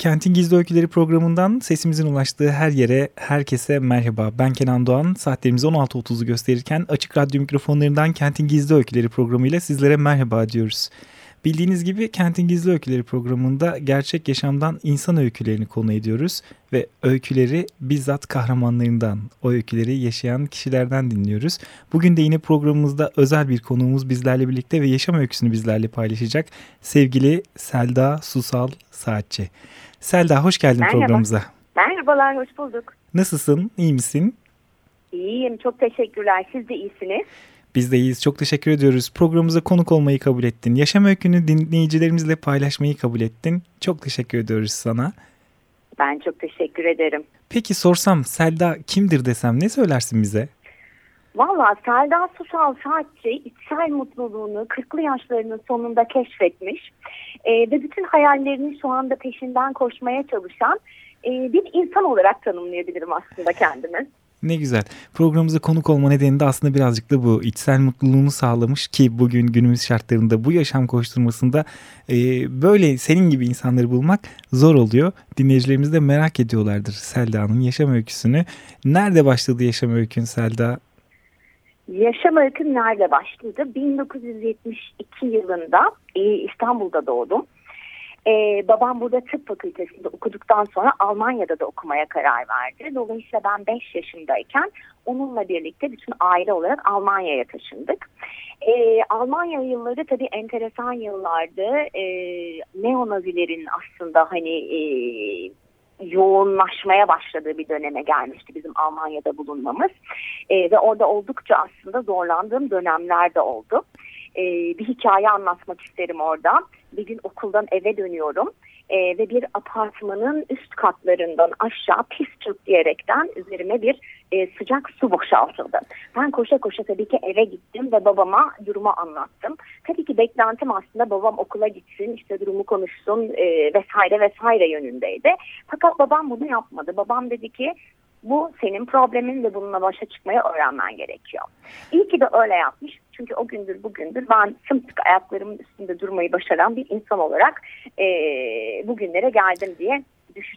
Kentin Gizli Öyküleri programından sesimizin ulaştığı her yere, herkese merhaba. Ben Kenan Doğan. Saatlerimiz 16.30'u gösterirken Açık Radyo mikrofonlarından Kentin Gizli Öyküleri programıyla sizlere merhaba diyoruz. Bildiğiniz gibi Kentin Gizli Öyküleri programında gerçek yaşamdan insan öykülerini konu ediyoruz ve öyküleri bizzat kahramanlarından, o öyküleri yaşayan kişilerden dinliyoruz. Bugün de yine programımızda özel bir konuğumuz bizlerle birlikte ve yaşam öyküsünü bizlerle paylaşacak sevgili Selda Susal Saatçi. Selda hoş geldin Merhaba. programımıza. Merhabalar, hoş bulduk. Nasılsın, iyi misin? İyiyim, çok teşekkürler. Siz de iyisiniz. Biz de iyiyiz. Çok teşekkür ediyoruz. Programımıza konuk olmayı kabul ettin. Yaşam öykünü dinleyicilerimizle paylaşmayı kabul ettin. Çok teşekkür ediyoruz sana. Ben çok teşekkür ederim. Peki sorsam Selda kimdir desem ne söylersin bize? Valla Selda Susal Saatçi içsel mutluluğunu 40'lı yaşlarının sonunda keşfetmiş e, ve bütün hayallerini şu anda peşinden koşmaya çalışan e, bir insan olarak tanımlayabilirim aslında kendimi. Ne güzel. Programımıza konuk olma nedeni de aslında birazcık da bu. içsel mutluluğunu sağlamış ki bugün günümüz şartlarında bu yaşam koşturmasında e, böyle senin gibi insanları bulmak zor oluyor. Dinleyicilerimiz de merak ediyorlardır Selda'nın yaşam öyküsünü. Nerede başladı yaşam öykün Selda? Yaşam öyküm nerede başladı? 1972 yılında e, İstanbul'da doğdum. Ee, babam burada tıp fakültesinde okuduktan sonra Almanya'da da okumaya karar verdi. Dolayısıyla ben 5 yaşındayken onunla birlikte bütün aile olarak Almanya'ya taşındık. Ee, Almanya yılları tabii enteresan yıllardı. Ee, neonazilerin aslında hani e, yoğunlaşmaya başladığı bir döneme gelmişti bizim Almanya'da bulunmamız. Ee, ve orada oldukça aslında zorlandığım dönemler de oldu. Ee, bir hikaye anlatmak isterim orada. Bir gün okuldan eve dönüyorum ee, ve bir apartmanın üst katlarından aşağı pis diyerekten üzerime bir e, sıcak su boşaltıldı. Ben koşa koşa tabii ki eve gittim ve babama durumu anlattım. Tabii ki beklentim aslında babam okula gitsin, işte durumu konuşsun e, vesaire vesaire yönündeydi. Fakat babam bunu yapmadı. Babam dedi ki bu senin problemin ve bununla başa çıkmayı öğrenmen gerekiyor. İyi ki de öyle yapmış. Çünkü o gündür bugündür ben sımsıkı ayaklarımın üstünde durmayı başaran bir insan olarak e, bugünlere geldim diye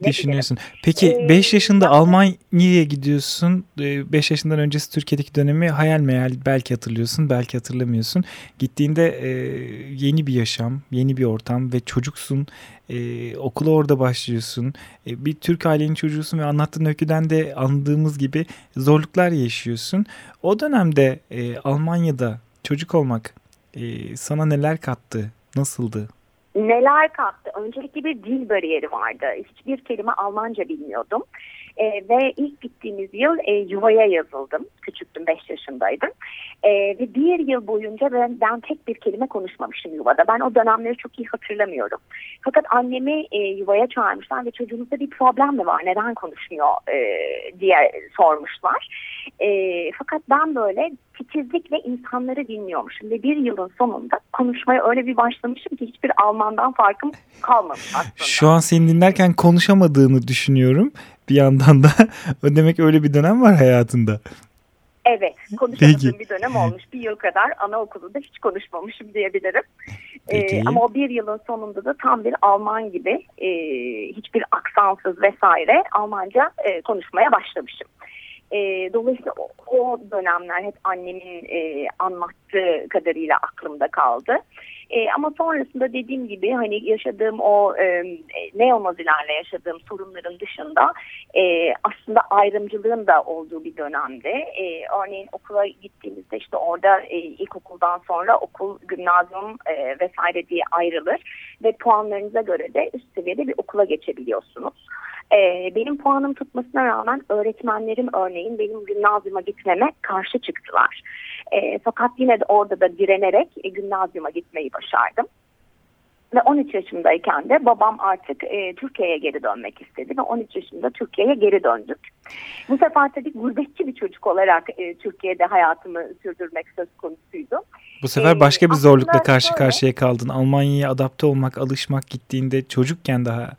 Düşünüyorsun. Peki 5 ee, yaşında Almanya'ya gidiyorsun. 5 ee, yaşından öncesi Türkiye'deki dönemi hayal meyal belki hatırlıyorsun, belki hatırlamıyorsun. Gittiğinde e, yeni bir yaşam, yeni bir ortam ve çocuksun. E, okula orada başlıyorsun. E, bir Türk ailenin çocuğusun ve anlattığın öyküden de anladığımız gibi zorluklar yaşıyorsun. O dönemde e, Almanya'da çocuk olmak e, sana neler kattı? Nasıldı? Neler kattı? Öncelikle bir dil bariyeri vardı. Hiçbir kelime Almanca bilmiyordum. E, ve ilk gittiğimiz yıl e, yuvaya yazıldım. Küçüktüm 5 yaşındaydım. E, ve bir yıl boyunca ben, ben tek bir kelime konuşmamışım yuvada. Ben o dönemleri çok iyi hatırlamıyorum. Fakat annemi e, yuvaya çağırmışlar ve çocuğumuzda bir problem mi var? Neden konuşmuyor e, diye sormuşlar. E, fakat ben böyle titizlikle insanları dinliyormuşum ve bir yılın sonunda konuşmaya öyle bir başlamışım ki hiçbir Almandan farkım kalmamış aslında. Şu an seni dinlerken konuşamadığını düşünüyorum bir yandan da. Demek öyle bir dönem var hayatında. Evet, konuşamadığım bir dönem olmuş. Bir yıl kadar anaokulunda hiç konuşmamışım diyebilirim. Ee, ama o bir yılın sonunda da tam bir Alman gibi e, hiçbir aksansız vesaire Almanca e, konuşmaya başlamışım. E, dolayısıyla o, o dönemler hep annemin e, anlattığı kadarıyla aklımda kaldı. E, ama sonrasında dediğim gibi hani yaşadığım o e, neonazilerle yaşadığım sorunların dışında e, aslında ayrımcılığın da olduğu bir dönemde. E, örneğin okula gittiğimizde işte orada e, ilkokuldan sonra okul, gimnazyum e, vesaire diye ayrılır ve puanlarınıza göre de üst seviyede bir okula geçebiliyorsunuz. Ee, benim puanım tutmasına rağmen öğretmenlerim örneğin benim gimnazyuma gitmeme karşı çıktılar. E, fakat yine de orada da direnerek e, gimnazyuma gitmeyi başardım. Ve 13 yaşındayken de babam artık e, Türkiye'ye geri dönmek istedi ve 13 yaşında Türkiye'ye geri döndük. Bu sefer tabii gurbetçi bir çocuk olarak e, Türkiye'de hayatımı sürdürmek söz konusuydu. Bu sefer başka bir zorlukla karşı karşıya kaldın. Almanya'ya adapte olmak, alışmak gittiğinde çocukken daha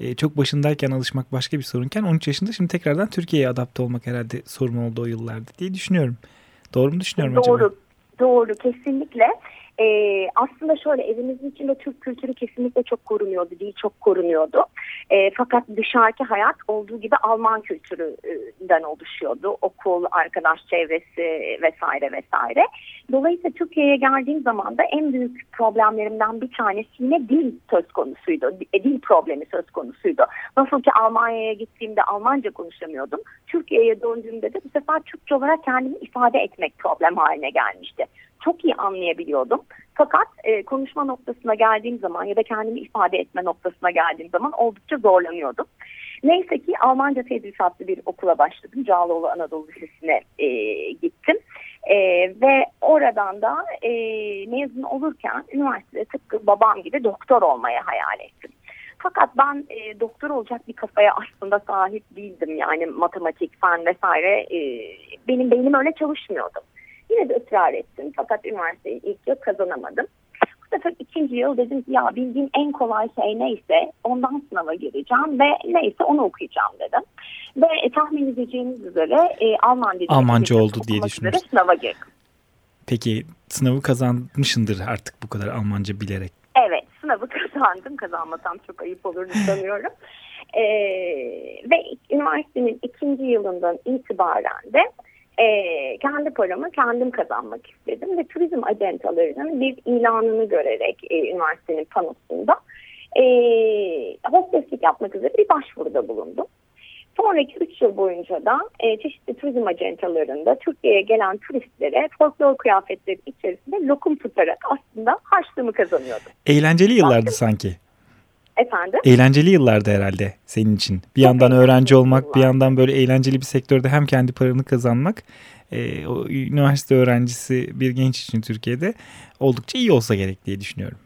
e, çok başındayken alışmak başka bir sorunken 13 yaşında şimdi tekrardan Türkiye'ye adapte olmak herhalde sorun oldu o yıllarda diye düşünüyorum. Doğru mu düşünüyorum doğru, acaba? Doğru, doğru kesinlikle. E, aslında şöyle evimizin içinde Türk kültürü kesinlikle çok korunuyordu, değil çok korunuyordu. E, fakat dışarıki hayat olduğu gibi Alman kültüründen oluşuyordu. Okul, arkadaş çevresi vesaire vesaire. Dolayısıyla Türkiye'ye geldiğim zaman da en büyük problemlerimden bir tanesi yine dil söz konusuydu. E, dil problemi söz konusuydu. Nasıl ki Almanya'ya gittiğimde Almanca konuşamıyordum. Türkiye'ye döndüğümde de bu sefer Türkçe olarak kendimi ifade etmek problem haline gelmişti çok iyi anlayabiliyordum. Fakat e, konuşma noktasına geldiğim zaman ya da kendimi ifade etme noktasına geldiğim zaman oldukça zorlanıyordum. Neyse ki Almanca tedrisatlı bir okula başladım. Cağaloğlu Anadolu Lisesi'ne e, gittim. E, ve oradan da e, mezun olurken üniversitede tıpkı babam gibi doktor olmaya hayal ettim. Fakat ben e, doktor olacak bir kafaya aslında sahip değildim. Yani matematik, fen vesaire e, benim beynim öyle çalışmıyordu. Yine de ısrar ettim fakat üniversiteyi ilk yıl kazanamadım. Bu sefer ikinci yıl dedim ki ya bildiğim en kolay şey neyse ondan sınava gireceğim ve neyse onu okuyacağım dedim. Ve e, tahmin edeceğiniz üzere e, Alman dilini Almanca oldu diye düşünüyorum. Sınava girdim. Peki sınavı kazanmışındır artık bu kadar Almanca bilerek. Evet sınavı kazandım. Kazanmasam çok ayıp olur sanıyorum. ee, ve üniversitenin ikinci yılından itibaren de e, kendi paramı kendim kazanmak istedim ve turizm acentalarının bir ilanını görerek e, üniversitenin panosunda e, hosteslik yapmak üzere bir başvuruda bulundum. Sonraki 3 yıl boyunca da e, çeşitli turizm acentalarında Türkiye'ye gelen turistlere folklor kıyafetleri içerisinde lokum tutarak aslında harçlığımı kazanıyordum. Eğlenceli yıllardı sanki. Efendim? Eğlenceli yıllardı herhalde senin için. Bir Çok yandan öğrenci olmak, yıllar. bir yandan böyle eğlenceli bir sektörde hem kendi paranı kazanmak. E, o üniversite öğrencisi bir genç için Türkiye'de oldukça iyi olsa gerek diye düşünüyorum.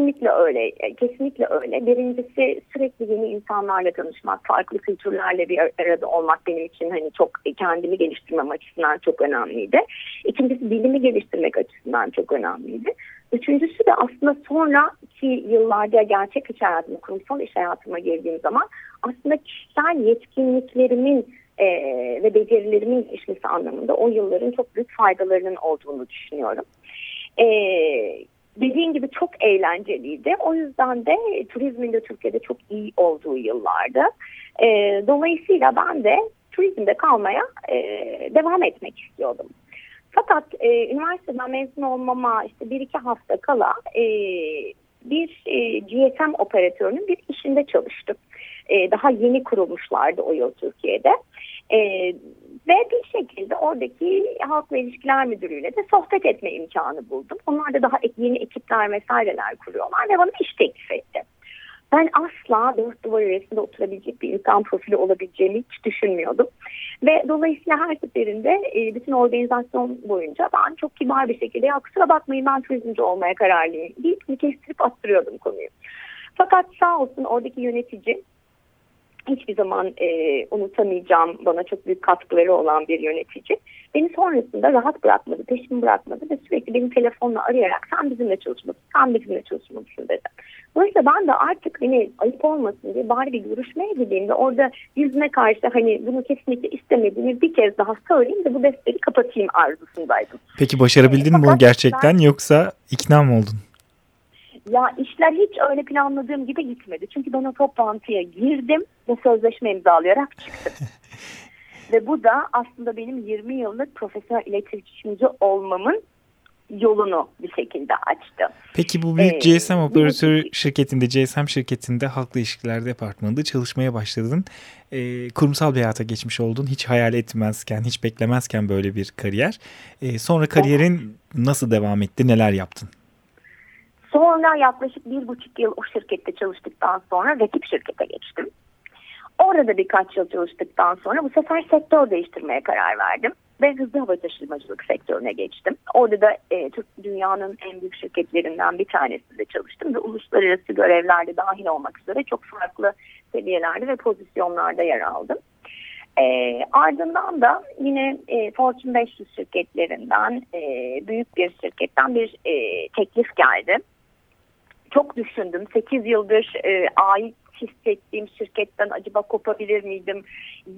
Kesinlikle öyle. E, kesinlikle öyle. Birincisi sürekli yeni insanlarla tanışmak, farklı kültürlerle bir arada olmak benim için hani çok kendimi geliştirmem açısından çok önemliydi. İkincisi dilimi geliştirmek açısından çok önemliydi. Üçüncüsü de aslında sonraki yıllarda gerçek iş hayatıma, kurumsal iş hayatıma girdiğim zaman aslında kişisel yetkinliklerimin e, ve becerilerimin gelişmesi anlamında o yılların çok büyük faydalarının olduğunu düşünüyorum. E, dediğin gibi çok eğlenceliydi. O yüzden de turizmin de Türkiye'de çok iyi olduğu yıllardı. E, dolayısıyla ben de turizmde kalmaya e, devam etmek istiyordum. Fakat e, üniversiteden mezun olmama işte bir iki hafta kala e, bir e, GSM operatörünün bir işinde çalıştım. E, daha yeni kurulmuşlardı o yıl Türkiye'de. E, ve bir şekilde oradaki halkla ilişkiler müdürüyle de sohbet etme imkanı buldum. Onlar da daha yeni ekipler vesaireler kuruyorlar ve bana iş teklif etti. Ben asla dört duvar arasında oturabilecek bir insan profili olabileceğimi hiç düşünmüyordum. Ve dolayısıyla her seferinde e, bütün organizasyon boyunca ben çok kibar bir şekilde ya kusura bakmayın ben turizmci olmaya kararlıyım deyip kestirip attırıyordum konuyu. Fakat sağ olsun oradaki yönetici hiçbir zaman e, unutamayacağım bana çok büyük katkıları olan bir yönetici. Beni sonrasında rahat bırakmadı, peşimi bırakmadı ve sürekli beni telefonla arayarak sen bizimle çalışmalısın, sen bizimle çalışmalısın dedi. Dolayısıyla ben de artık hani ayıp olmasın diye bari bir görüşmeye gideyim ve orada yüzüne karşı hani bunu kesinlikle istemediğimi bir kez daha söyleyeyim de bu defteri kapatayım arzusundaydım. Peki başarabildin mi bunu gerçekten ben, yoksa ikna mı oldun? Ya işler hiç öyle planladığım gibi gitmedi. Çünkü ben o toplantıya girdim ve sözleşme imzalayarak çıktım. ve bu da aslında benim 20 yıllık profesyonel iletişimci olmamın yolunu bir şekilde açtı. Peki bu büyük ee, GSM operatörü şirketinde, GSM şirketinde halkla ilişkiler departmanında çalışmaya başladın. Ee, kurumsal bir hayata geçmiş oldun. Hiç hayal etmezken, hiç beklemezken böyle bir kariyer. Ee, sonra kariyerin nasıl devam etti, neler yaptın? Sonra yaklaşık bir buçuk yıl o şirkette çalıştıktan sonra rakip şirkete geçtim. Orada birkaç yıl çalıştıktan sonra bu sefer sektör değiştirmeye karar verdim. ve hızlı hava taşımacılık sektörüne geçtim. Orada da e, Türk dünyanın en büyük şirketlerinden bir tanesinde çalıştım ve uluslararası görevlerde dahil olmak üzere çok farklı seviyelerde ve pozisyonlarda yer aldım. E, ardından da yine e, Fortune 500 şirketlerinden e, büyük bir şirketten bir e, teklif geldi. Çok düşündüm. 8 yıldır e, ait hissettiğim şirketten acaba kopabilir miydim?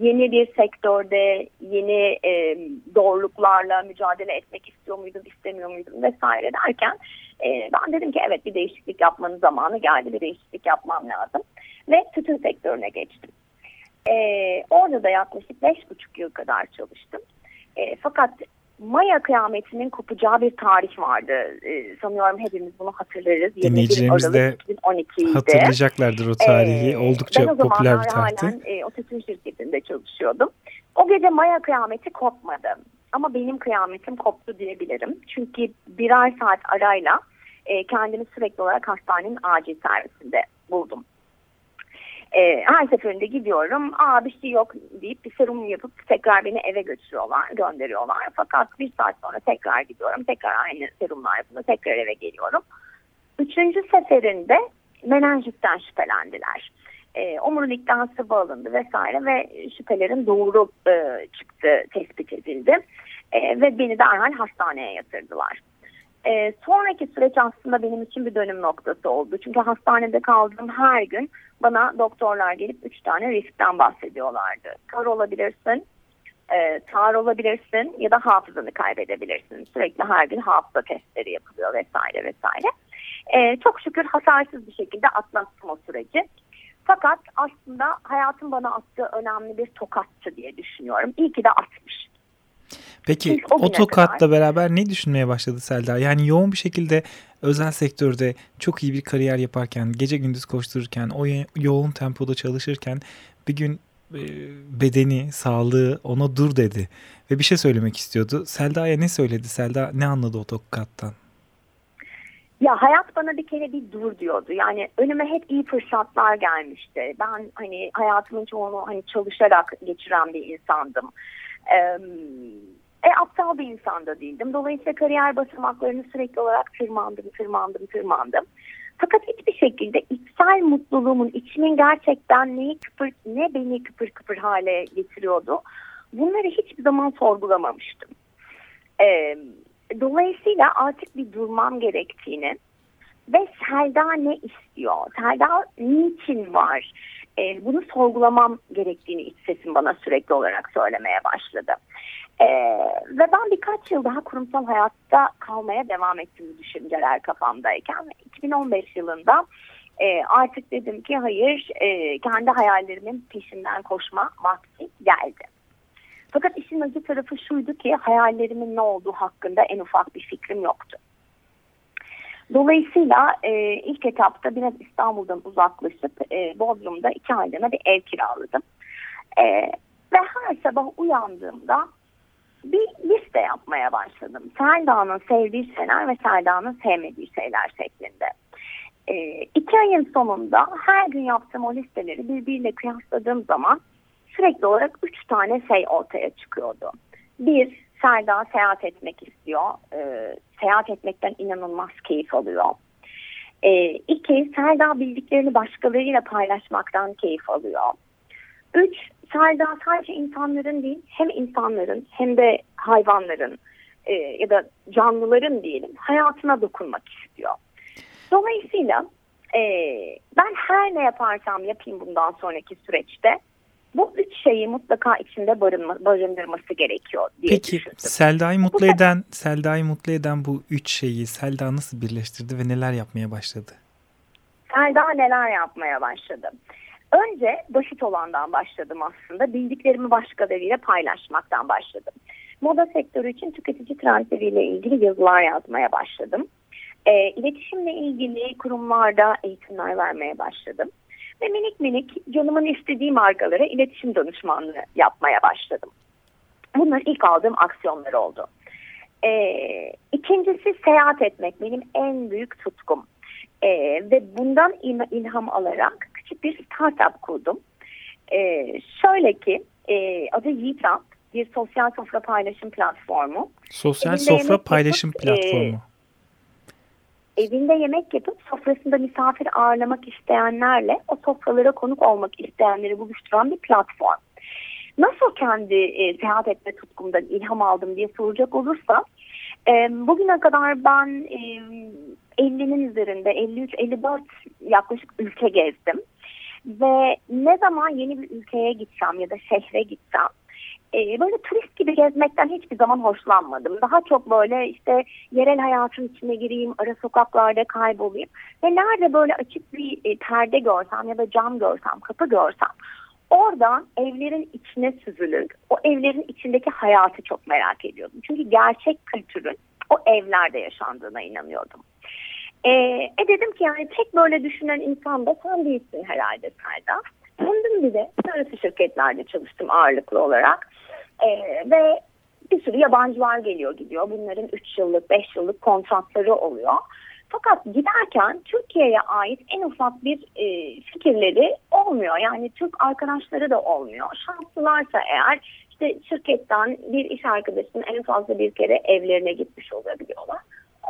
Yeni bir sektörde yeni e, doğruluklarla mücadele etmek istiyor muydum, istemiyor muydum vesaire derken e, ben dedim ki evet bir değişiklik yapmanın zamanı geldi, bir değişiklik yapmam lazım. Ve tütün sektörüne geçtim. E, orada da yaklaşık beş buçuk yıl kadar çalıştım. E, fakat Maya kıyametinin kopacağı bir tarih vardı. Ee, sanıyorum hepimiz bunu hatırlarız. Dinleyicilerimiz de hatırlayacaklardır o tarihi. Ee, Oldukça popüler bir tarihti. Ben e, o tütün şirketinde çalışıyordum. O gece Maya kıyameti kopmadı. Ama benim kıyametim koptu diyebilirim. Çünkü birer saat arayla e, kendimi sürekli olarak hastanenin acil servisinde buldum. E, her seferinde gidiyorum. Aa bir şey yok deyip bir serum yapıp tekrar beni eve götürüyorlar, gönderiyorlar. Fakat bir saat sonra tekrar gidiyorum. Tekrar aynı serumlar yapıp tekrar eve geliyorum. Üçüncü seferinde menenjitten şüphelendiler. E, omurilikten sıvı alındı vesaire ve şüphelerin doğru e, çıktı, tespit edildi. E, ve beni derhal hastaneye yatırdılar. E, sonraki süreç aslında benim için bir dönüm noktası oldu. Çünkü hastanede kaldığım her gün bana doktorlar gelip üç tane riskten bahsediyorlardı. Kar olabilirsin, e, tar olabilirsin ya da hafızanı kaybedebilirsin. Sürekli her gün hafıza testleri yapılıyor vesaire vesaire. E, çok şükür hasarsız bir şekilde atlattım o süreci. Fakat aslında hayatın bana attığı önemli bir tokattı diye düşünüyorum. İyi ki de atmış. Peki otokatla kadar... beraber ne düşünmeye başladı Selda? Yani yoğun bir şekilde özel sektörde çok iyi bir kariyer yaparken, gece gündüz koştururken, o yoğun tempoda çalışırken bir gün e, bedeni, sağlığı ona dur dedi ve bir şey söylemek istiyordu. Selda'ya ne söyledi? Selda ne anladı otokattan? Ya hayat bana bir kere bir dur diyordu. Yani önüme hep iyi fırsatlar gelmişti. Ben hani hayatımın çoğunu hani çalışarak geçiren bir insandım. Ee, aptal bir insan da değildim. Dolayısıyla kariyer basamaklarını sürekli olarak tırmandım, tırmandım, tırmandım. Fakat hiçbir şekilde içsel mutluluğumun, içimin gerçekten neyi kıpır, ne beni kıpır kıpır hale getiriyordu. Bunları hiçbir zaman sorgulamamıştım. Ee, dolayısıyla artık bir durmam gerektiğini ve Selda ne istiyor? Selda niçin var? Ee, bunu sorgulamam gerektiğini iç sesim bana sürekli olarak söylemeye başladı. Ee, ve ben birkaç yıl daha kurumsal hayatta kalmaya devam ettim bu düşünceler kafamdayken. 2015 yılında e, artık dedim ki hayır e, kendi hayallerimin peşinden koşma vakti geldi. Fakat işin acı tarafı şuydu ki hayallerimin ne olduğu hakkında en ufak bir fikrim yoktu. Dolayısıyla e, ilk etapta biraz İstanbul'dan uzaklaşıp e, Bodrum'da iki aylığına bir ev kiraladım. E, ve her sabah uyandığımda bir liste yapmaya başladım. Selda'nın sevdiği şeyler ve Selda'nın sevmediği şeyler şeklinde. E, iki ayın sonunda her gün yaptığım o listeleri birbiriyle kıyasladığım zaman sürekli olarak üç tane şey ortaya çıkıyordu. Bir, Selda seyahat etmek istiyor. E, seyahat etmekten inanılmaz keyif alıyor. E, iki, Selda bildiklerini başkalarıyla paylaşmaktan keyif alıyor. Üç, Selda sadece insanların değil hem insanların hem de hayvanların e, ya da canlıların diyelim hayatına dokunmak istiyor. Dolayısıyla e, ben her ne yaparsam yapayım bundan sonraki süreçte bu üç şeyi mutlaka içinde barınma, barındırması gerekiyor diye Peki düşündüm. Selda'yı mutlu eden Selda'yı mutlu eden bu üç şeyi Selda nasıl birleştirdi ve neler yapmaya başladı? Selda neler yapmaya başladı? Önce basit olandan başladım aslında. Bildiklerimi başkalarıyla paylaşmaktan başladım. Moda sektörü için tüketici trendleriyle ilgili yazılar yazmaya başladım. E, iletişimle ilgili kurumlarda eğitimler vermeye başladım. Ve minik minik canımın istediği markalara iletişim danışmanlığı yapmaya başladım. Bunlar ilk aldığım aksiyonlar oldu. Ee, ikincisi seyahat etmek benim en büyük tutkum. Ee, ve bundan ilham alarak küçük bir startup kurdum. Ee, şöyle ki e, adı Yiğitrap. bir sosyal sofra paylaşım platformu. Sosyal evinde sofra paylaşım yapıp, platformu. E, evinde yemek yapıp sofrasında misafir ağırlamak isteyenlerle o sofralara konuk olmak isteyenleri buluşturan bir platform. Nasıl kendi e, seyahat etme tutkumdan ilham aldım diye soracak olursa e, bugüne kadar ben e, 50'nin üzerinde 53-54 yaklaşık ülke gezdim. Ve ne zaman yeni bir ülkeye gitsem ya da şehre gitsem e, böyle turist gibi gezmekten hiçbir zaman hoşlanmadım. Daha çok böyle işte yerel hayatın içine gireyim, ara sokaklarda kaybolayım. Ve nerede böyle açık bir e, perde görsem ya da cam görsem, kapı görsem oradan evlerin içine süzülür. O evlerin içindeki hayatı çok merak ediyordum. Çünkü gerçek kültürün o evlerde yaşandığına inanıyordum. E, e dedim ki yani tek böyle düşünen insan da sen değilsin herhalde Selda. Döndüm bir de sarısı şirketlerde çalıştım ağırlıklı olarak. E, ve bir sürü yabancılar geliyor gidiyor. Bunların 3 yıllık 5 yıllık kontratları oluyor. Fakat giderken Türkiye'ye ait en ufak bir e, fikirleri olmuyor. Yani Türk arkadaşları da olmuyor. Şanslılarsa eğer işte şirketten bir iş arkadaşının en fazla bir kere evlerine gitmiş olabiliyorlar.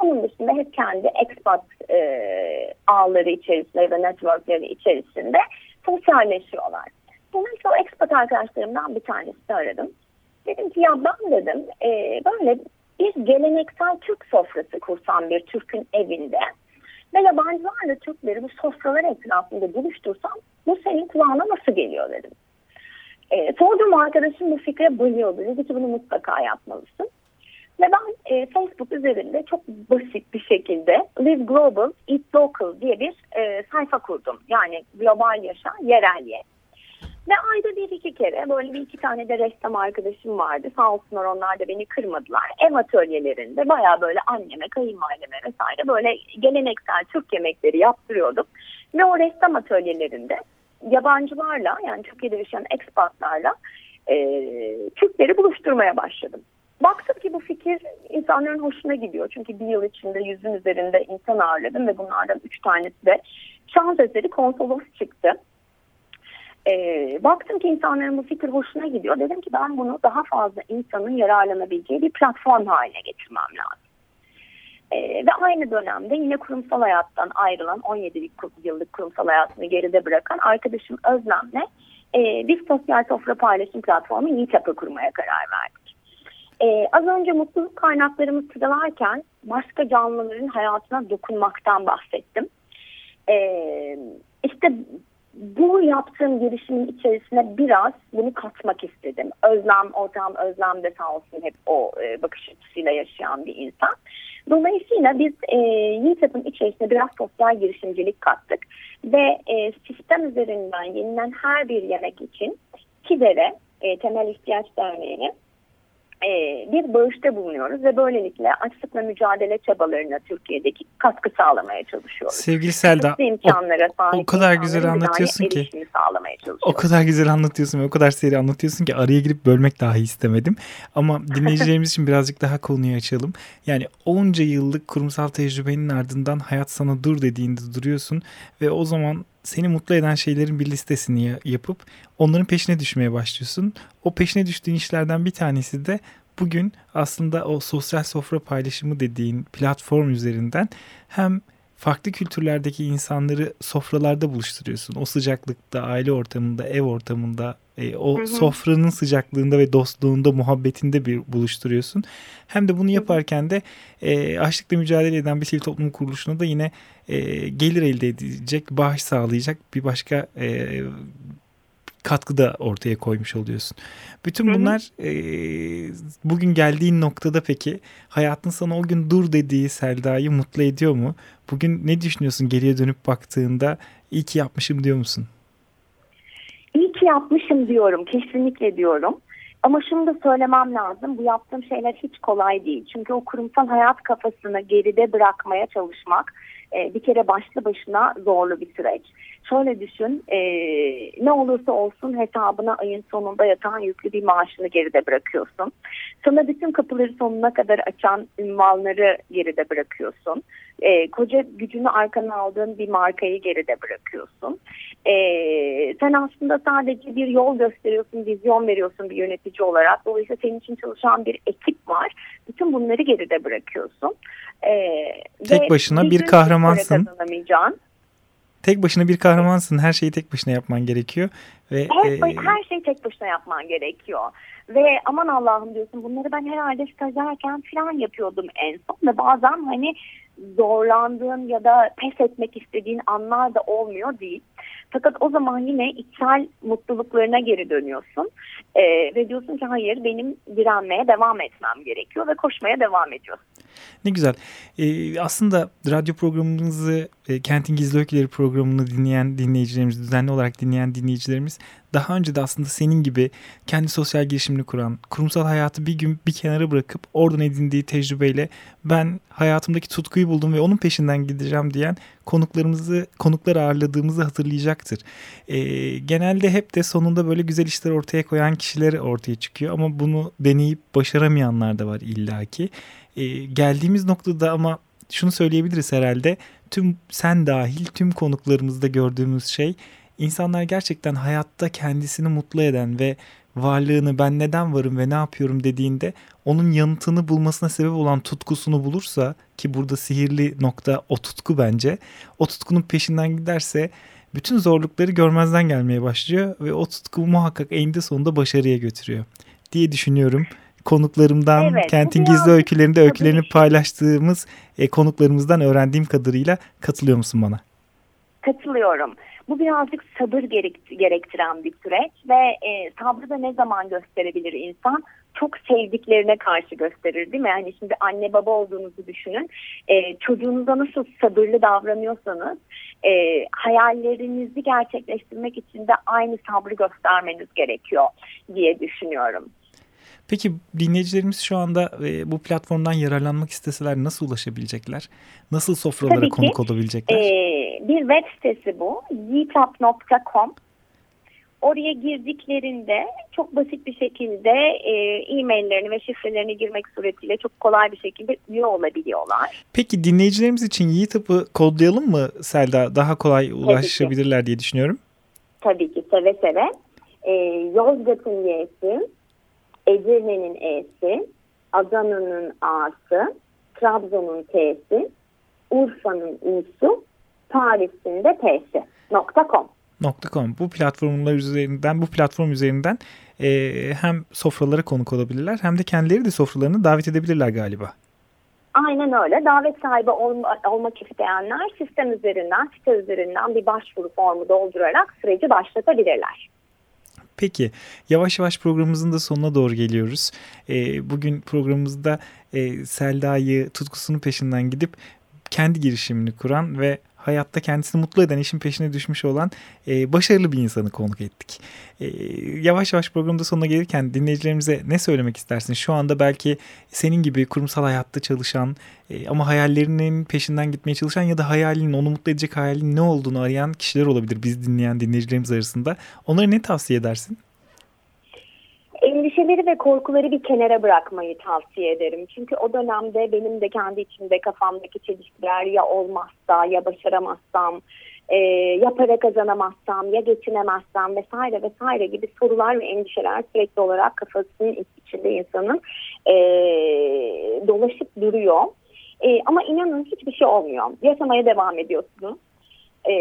Onun dışında hep kendi expat e, ağları içerisinde ya da networkleri içerisinde sosyalleşiyorlar. Dolayısıyla o expat arkadaşlarımdan bir tanesini aradım. Dedim ki ya ben dedim e, böyle bir geleneksel Türk sofrası kursam bir Türk'ün evinde ve yabancılarla Türkleri bu sofralar etrafında buluştursam bu senin kulağına nasıl geliyor dedim. E, sorduğum arkadaşım bu fikre bayıyordu. Dedi ki bunu mutlaka yapmalısın. Ve ben e, Facebook üzerinde çok basit bir şekilde Live Global, Eat Local diye bir e, sayfa kurdum. Yani global yaşa, yerel ye. Ve ayda bir iki kere böyle bir iki tane de ressam arkadaşım vardı. Sağ olsunlar onlar da beni kırmadılar. Ev atölyelerinde baya böyle anneme, kayınvalideme vesaire böyle geleneksel Türk yemekleri yaptırıyordum. Ve o ressam atölyelerinde yabancılarla yani Türkiye'de yaşayan ekspatlarla e, Türkleri buluşturmaya başladım. Baktım ki bu fikir insanların hoşuna gidiyor. Çünkü bir yıl içinde yüzün üzerinde insan ağırladım ve bunlardan üç tanesi de şans eseri konsolos çıktı. Ee, baktım ki insanların bu fikir hoşuna gidiyor. Dedim ki ben bunu daha fazla insanın yararlanabileceği bir platform haline getirmem lazım. Ee, ve aynı dönemde yine kurumsal hayattan ayrılan 17 yıllık kurumsal hayatını geride bırakan arkadaşım Özlem'le e, bir sosyal sofra paylaşım platformu Yiğitap'ı kurmaya karar verdik. Ee, az önce mutluluk kaynaklarımı sıralarken başka canlıların hayatına dokunmaktan bahsettim. Ee, işte bu yaptığım girişimin içerisine biraz bunu katmak istedim. Özlem, ortağım Özlem de sağ olsun hep o e, bakış açısıyla yaşayan bir insan. Dolayısıyla biz e, YİTAP'ın içerisine biraz sosyal girişimcilik kattık. Ve e, sistem üzerinden yenilen her bir yemek için KİDER'e, e, Temel İhtiyaç Derneği'ne bir bağışta bulunuyoruz ve böylelikle açlıkla mücadele çabalarına Türkiye'deki katkı sağlamaya çalışıyoruz. Sevgili Selda o, o kadar güzel anlatıyorsun ki sağlamaya o kadar güzel anlatıyorsun ve o kadar seri anlatıyorsun ki araya girip bölmek dahi istemedim. Ama dinleyicilerimiz için birazcık daha konuyu açalım. Yani onca yıllık kurumsal tecrübenin ardından hayat sana dur dediğinde duruyorsun ve o zaman seni mutlu eden şeylerin bir listesini yapıp onların peşine düşmeye başlıyorsun. O peşine düştüğün işlerden bir tanesi de bugün aslında o sosyal sofra paylaşımı dediğin platform üzerinden hem farklı kültürlerdeki insanları sofralarda buluşturuyorsun. O sıcaklıkta, aile ortamında, ev ortamında, e, o hı hı. sofranın sıcaklığında ve dostluğunda, muhabbetinde bir buluşturuyorsun. Hem de bunu yaparken de e, açlıkla mücadele eden bir sivil toplum kuruluşuna da yine e, gelir elde edecek, bağış sağlayacak bir başka e, katkı da ortaya koymuş oluyorsun. Bütün bunlar e, bugün geldiğin noktada peki hayatın sana o gün dur dediği Selda'yı mutlu ediyor mu? Bugün ne düşünüyorsun geriye dönüp baktığında iyi ki yapmışım diyor musun? İyi ki yapmışım diyorum kesinlikle diyorum. Ama şunu da söylemem lazım. Bu yaptığım şeyler hiç kolay değil. Çünkü o kurumsal hayat kafasını geride bırakmaya çalışmak e, bir kere başlı başına zorlu bir süreç. Şöyle düşün e, ne olursa olsun hesabına ayın sonunda yatan yüklü bir maaşını geride bırakıyorsun. Sana bütün kapıları sonuna kadar açan ünvanları geride bırakıyorsun. E, koca gücünü arkana aldığın bir markayı geride bırakıyorsun. E, sen aslında sadece bir yol gösteriyorsun, vizyon veriyorsun bir yönetici olarak. Dolayısıyla senin için çalışan bir ekip var. Bütün bunları geride bırakıyorsun. E, tek başına bir kahramansın. Tek başına bir kahramansın. Her şeyi tek başına yapman gerekiyor. Ve, her, e... her şeyi tek başına yapman gerekiyor. Ve aman Allah'ım diyorsun bunları ben herhalde stajyerken falan yapıyordum en son. Ve bazen hani zorlandığın ya da pes etmek istediğin anlar da olmuyor değil. Fakat o zaman yine içsel mutluluklarına geri dönüyorsun. Ee, ve diyorsun ki hayır benim direnmeye devam etmem gerekiyor ve koşmaya devam ediyorsun. Ne güzel. Ee, aslında radyo programımızı, e, Kentin Gizli Öyküleri programını dinleyen dinleyicilerimiz, düzenli olarak dinleyen dinleyicilerimiz daha önce de aslında senin gibi kendi sosyal girişimini kuran, kurumsal hayatı bir gün bir kenara bırakıp oradan edindiği tecrübeyle ben hayatımdaki tutkuyu buldum ve onun peşinden gideceğim diyen konuklarımızı, konuklar ağırladığımızı hatırlayacaktır. E, genelde hep de sonunda böyle güzel işler ortaya koyan kişiler ortaya çıkıyor ama bunu deneyip başaramayanlar da var illaki. E, geldiğimiz noktada ama şunu söyleyebiliriz herhalde. Tüm sen dahil tüm konuklarımızda gördüğümüz şey insanlar gerçekten hayatta kendisini mutlu eden ve varlığını ben neden varım ve ne yapıyorum dediğinde onun yanıtını bulmasına sebep olan tutkusunu bulursa ki burada sihirli nokta o tutku bence. O tutkunun peşinden giderse bütün zorlukları görmezden gelmeye başlıyor ve o tutku muhakkak eninde sonunda başarıya götürüyor diye düşünüyorum. Konuklarımdan evet, Kentin Gizli Öykülerinde öykülerini paylaştığımız e, konuklarımızdan öğrendiğim kadarıyla katılıyor musun bana? Katılıyorum. Bu birazcık sabır gerektiren bir süreç ve e, sabrı da ne zaman gösterebilir insan? Çok sevdiklerine karşı gösterir değil mi? Yani şimdi anne baba olduğunuzu düşünün. E, çocuğunuza nasıl sabırlı davranıyorsanız e, hayallerinizi gerçekleştirmek için de aynı sabrı göstermeniz gerekiyor diye düşünüyorum. Peki dinleyicilerimiz şu anda e, bu platformdan yararlanmak isteseler nasıl ulaşabilecekler? Nasıl sofralara Tabii konuk ki, olabilecekler? E, bir web sitesi bu. ztap.com Oraya girdiklerinde çok basit bir şekilde e, e-maillerini ve şifrelerini girmek suretiyle çok kolay bir şekilde üye olabiliyorlar. Peki dinleyicilerimiz için Yiğitap'ı kodlayalım mı Selda? Daha kolay ulaşabilirler diye düşünüyorum. Tabii ki seve seve. E, Yozgat'ın Y'si, Edirne'nin E'si, Adana'nın A'sı, Trabzon'un T'si, Urfa'nın U'su, Paris'in de T'si. Nokta .com. .com. Bu platformlar üzerinden, bu platform üzerinden e, hem sofralara konuk olabilirler hem de kendileri de sofralarını davet edebilirler galiba. Aynen öyle. Davet sahibi olma, olmak isteyenler sistem üzerinden, site üzerinden bir başvuru formu doldurarak süreci başlatabilirler. Peki yavaş yavaş programımızın da sonuna doğru geliyoruz. E, bugün programımızda e, Selda'yı tutkusunun peşinden gidip kendi girişimini kuran ve hayatta kendisini mutlu eden işin peşine düşmüş olan e, başarılı bir insanı konuk ettik. E, yavaş yavaş programda sonuna gelirken dinleyicilerimize ne söylemek istersin? Şu anda belki senin gibi kurumsal hayatta çalışan e, ama hayallerinin peşinden gitmeye çalışan ya da hayalinin onu mutlu edecek hayalinin ne olduğunu arayan kişiler olabilir biz dinleyen dinleyicilerimiz arasında. Onlara ne tavsiye edersin? Endişeleri ve korkuları bir kenara bırakmayı tavsiye ederim. Çünkü o dönemde benim de kendi içimde kafamdaki çelişkiler ya olmazsa ya başaramazsam e, ya para kazanamazsam ya geçinemezsem vesaire vesaire gibi sorular ve endişeler sürekli olarak kafasının içinde insanın e, dolaşıp duruyor. E, ama inanın hiçbir şey olmuyor. Yaşamaya devam ediyorsunuz. E,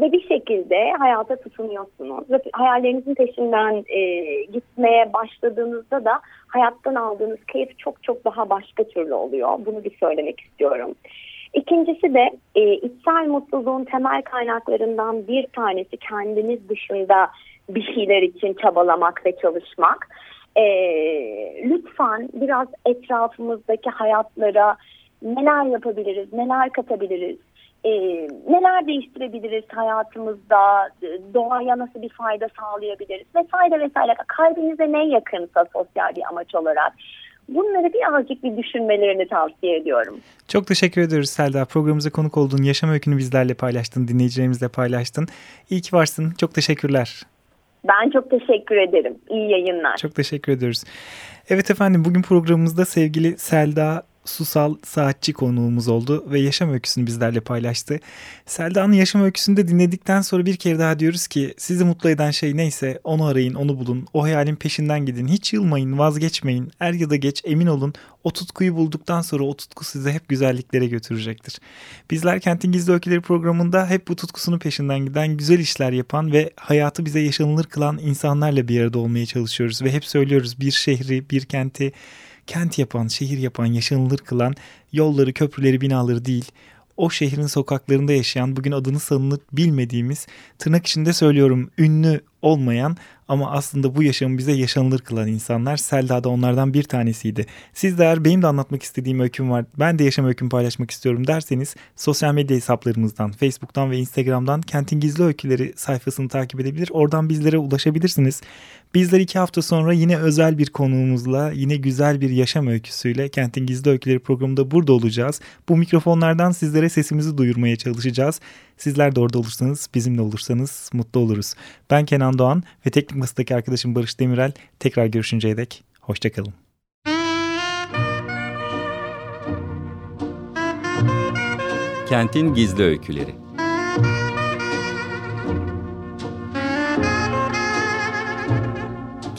ve bir şekilde hayata tutunuyorsunuz. Ve hayallerinizin peşinden e, gitmeye başladığınızda da hayattan aldığınız keyif çok çok daha başka türlü oluyor. Bunu bir söylemek istiyorum. İkincisi de e, içsel mutluluğun temel kaynaklarından bir tanesi kendiniz dışında bir şeyler için çabalamak ve çalışmak. E, lütfen biraz etrafımızdaki hayatlara neler yapabiliriz, neler katabiliriz, e, neler değiştirebiliriz hayatımızda, doğaya nasıl bir fayda sağlayabiliriz vesaire vesaire. Kalbinize ne yakınsa sosyal bir amaç olarak bunları birazcık bir düşünmelerini tavsiye ediyorum. Çok teşekkür ediyoruz Selda. Programımıza konuk olduğun yaşam öykünü bizlerle paylaştın, dinleyicilerimizle paylaştın. İyi ki varsın. Çok teşekkürler. Ben çok teşekkür ederim. İyi yayınlar. Çok teşekkür ediyoruz. Evet efendim bugün programımızda sevgili Selda Susal Saatçi konuğumuz oldu ve yaşam öyküsünü bizlerle paylaştı. Selda'nın yaşam öyküsünü de dinledikten sonra bir kere daha diyoruz ki sizi mutlu eden şey neyse onu arayın, onu bulun. O hayalin peşinden gidin. Hiç yılmayın, vazgeçmeyin. Er ya da geç emin olun o tutkuyu bulduktan sonra o tutku sizi hep güzelliklere götürecektir. Bizler Kentin Gizli Öyküleri programında hep bu tutkusunun peşinden giden, güzel işler yapan ve hayatı bize yaşanılır kılan insanlarla bir arada olmaya çalışıyoruz. Ve hep söylüyoruz bir şehri, bir kenti kent yapan, şehir yapan, yaşanılır kılan yolları, köprüleri, binaları değil, o şehrin sokaklarında yaşayan, bugün adını sanılıp bilmediğimiz, tırnak içinde söylüyorum ünlü olmayan ama aslında bu yaşamı bize yaşanılır kılan insanlar. Selda da onlardan bir tanesiydi. Siz de eğer benim de anlatmak istediğim öyküm var, ben de yaşam öykümü paylaşmak istiyorum derseniz sosyal medya hesaplarımızdan, Facebook'tan ve Instagram'dan Kentin Gizli Öyküleri sayfasını takip edebilir. Oradan bizlere ulaşabilirsiniz. Bizler iki hafta sonra yine özel bir konuğumuzla, yine güzel bir yaşam öyküsüyle Kentin Gizli Öyküleri programında burada olacağız. Bu mikrofonlardan sizlere sesimizi duyurmaya çalışacağız. Sizler de orada olursanız, bizimle olursanız mutlu oluruz. Ben Kenan Doğan ve teknik masadaki arkadaşım Barış Demirel. Tekrar görüşünceye dek hoşçakalın. Kentin Gizli Öyküleri